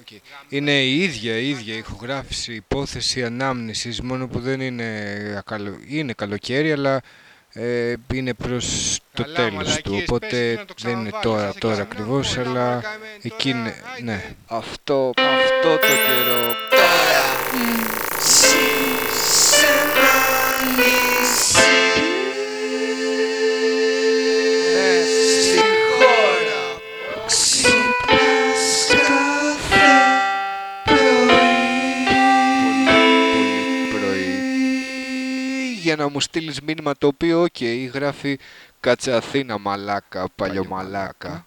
Okay. Είναι η ίδια, η ίδια ηχογράφηση, υπόθεση ανάμνησης, μόνο που δεν είναι, ακαλο... είναι καλοκαίρι, αλλά ε, είναι προς το Καλά, τέλος μαλακίες, του, οπότε πες, να το δεν είναι ξαναβάλεις, τώρα, άσε τώρα ξανά. ακριβώς, Όλα, αλλά μαλακά, είμαι εκεί τώρα, είναι, άιντε. ναι. Αυτό, αυτό το καιρό. Για να μου στείλεις μήνυμα το οποίο, οκ, γράφει Κάτσε Αθήνα μαλάκα, παλιομαλάκα.